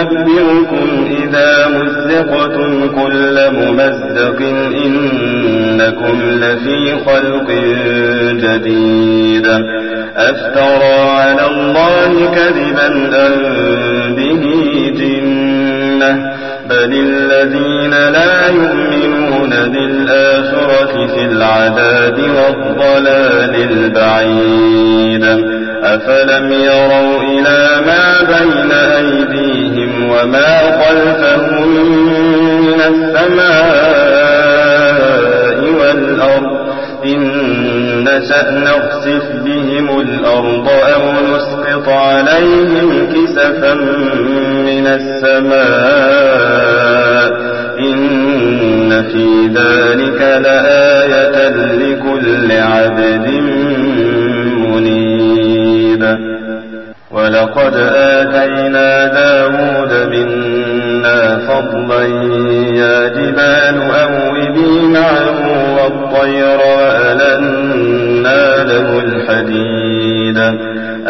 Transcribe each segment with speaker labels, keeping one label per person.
Speaker 1: ينبئكم إذا مزقتم كل ممزق إنكم لفي خلق جديد. أفترى على الله كذبا أم به جنة؟ بل الذين لا يؤمنون بالآخرة في العذاب والضلال البعيد. أفلم يروا إلى ما بين أيديهم وما خلفهم من السماء والأرض إن نشأ نخسف بهم الأرض أو نسقط عليهم كسفا من السماء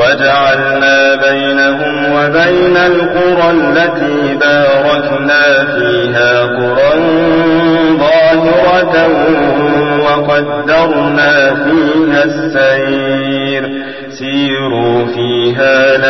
Speaker 1: وجعلنا بينهم وبين القرى التي باركنا فيها قرى ظاهرة وقدرنا فيها السير. سيروا فيها ليالي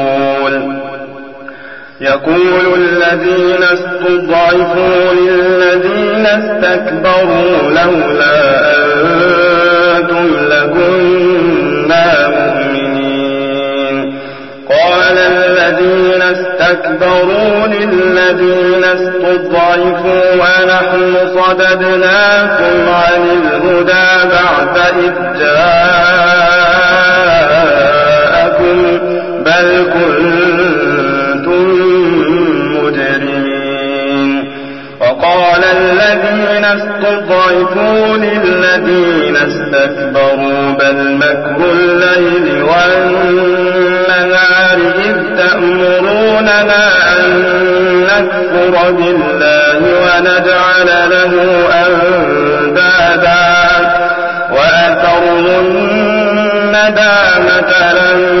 Speaker 1: يقول الذين استضعفوا للذين استكبروا لولا أنتم لكنا مؤمنين. قال الذين استكبروا للذين استضعفوا ونحن صددناكم عن الهدى بعد إذ جاءكم بل كنتم الذين استضعفوا للذين استكبروا بل مكر الليل والنهار إذ تأمروننا أن نكفر بالله ونجعل له أندادا. وأثروا الندامة لما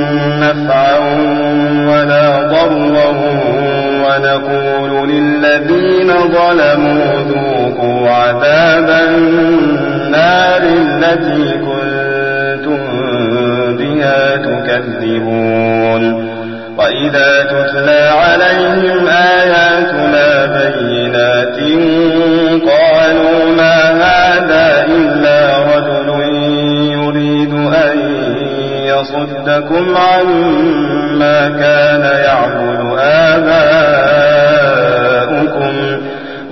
Speaker 1: ونقول للذين ظلموا ذوقوا عذاب النار التي كنتم بها تكذبون. وإذا تتلى عليهم آياتنا بينات قالوا ما هذا إلا رجل يريد أن يصدكم عما كان يعبد آباؤكم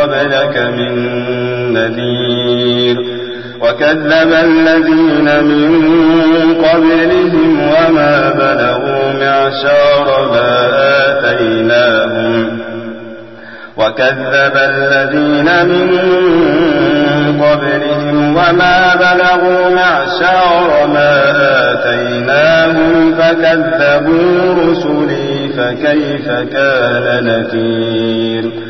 Speaker 1: قبلك من نذير. وكذب الذين من قبلهم وما بلغوا معشار ما آتيناهم. وكذب الذين من قبلهم وما بلغوا معشار ما آتيناهم فكذبوا رسلي فكيف كان نكير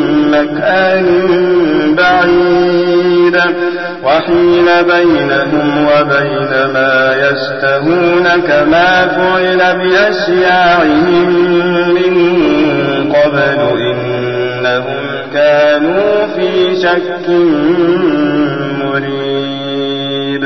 Speaker 1: مكان بعيد. وحيل بينهم وبين ما يشتهون كما فعل بأشياعهم من قبل إنهم كانوا في شك مريب.